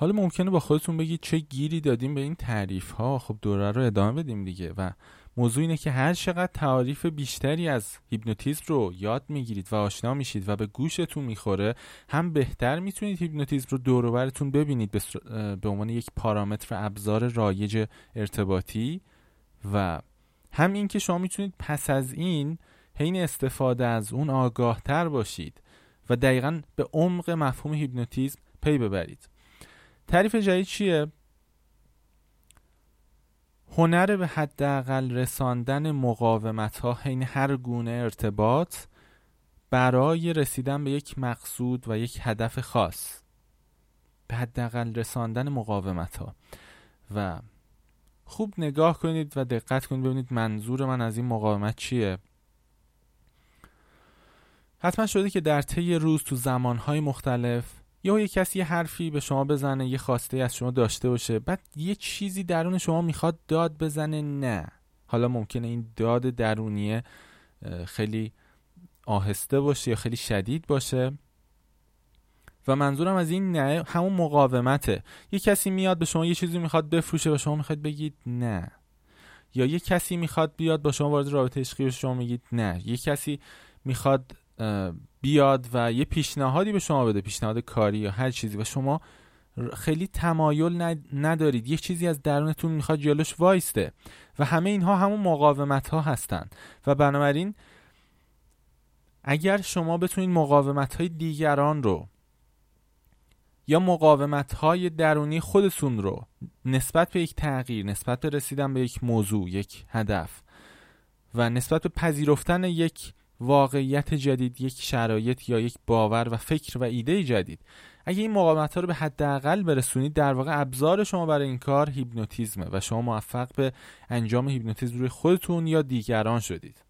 حالا ممکنه با خودتون بگید چه گیری دادیم به این تعریف ها خب دوره رو ادامه بدیم دیگه و موضوع اینه که هر چقدر تعاریف بیشتری از هیپنوتیزم رو یاد می‌گیرید و آشنا میشید و به گوشتون می‌خوره هم بهتر می‌تونید هیپنوتیزم رو دوروبرتون ببینید به عنوان یک پارامتر ابزار رایج ارتباطی و هم اینکه شما می‌تونید پس از این حین استفاده از اون آگاه تر باشید و دقیقا به عمق مفهوم هیپنوتیزم پی ببرید. تعریف جدید چیه؟ هنر به حداقل رساندن مقاومت ها حین هر گونه ارتباط برای رسیدن به یک مقصود و یک هدف خاص. به حداقل رساندن مقاومت ها و خوب نگاه کنید و دقت کنید ببینید منظور من از این مقاومت چیه. حتما شده که در طی روز تو زمانهای مختلف یا یه کسی یه حرفی به شما بزنه یه خواسته از شما داشته باشه بعد یه چیزی درون شما می‌خواد داد بزنه نه. حالا ممکنه این داد درونیه خیلی آهسته باشه یا خیلی شدید باشه. و منظورم از این نه همون مقاومته. یه کسی میاد به شما یه چیزی می‌خواد بفروشه و شما می‌خواد بگید نه. یا یه کسی می‌خواد بیاد با شما وارد رابطه عشقی و شما میگید نه. یه کسی می‌خواد بیاد و یه پیشنهادی به شما بده پیشنهاد کاری یا هر چیزی. و شما خیلی تمایل ندارید. یه چیزی از درونتون می‌خواد جلوش وایسته. و همه اینها همون مقاومت ها هستند و بنابراین اگر شما بتونید مقاومت های دیگران رو یا مقاومت های درونی خودتون رو نسبت به یک تغییر نسبت به رسیدن به یک موضوع یک هدف و نسبت به پذیرفتن یک واقعیت جدید یک شرایط یا یک باور و فکر و ایده جدید. اگه این مقاومت ها رو به حداقل برسونید در واقع ابزار شما برای این کار هیپنوتیزمه و شما موفق به انجام هیپنوتیزم روی خودتون یا دیگران شدید.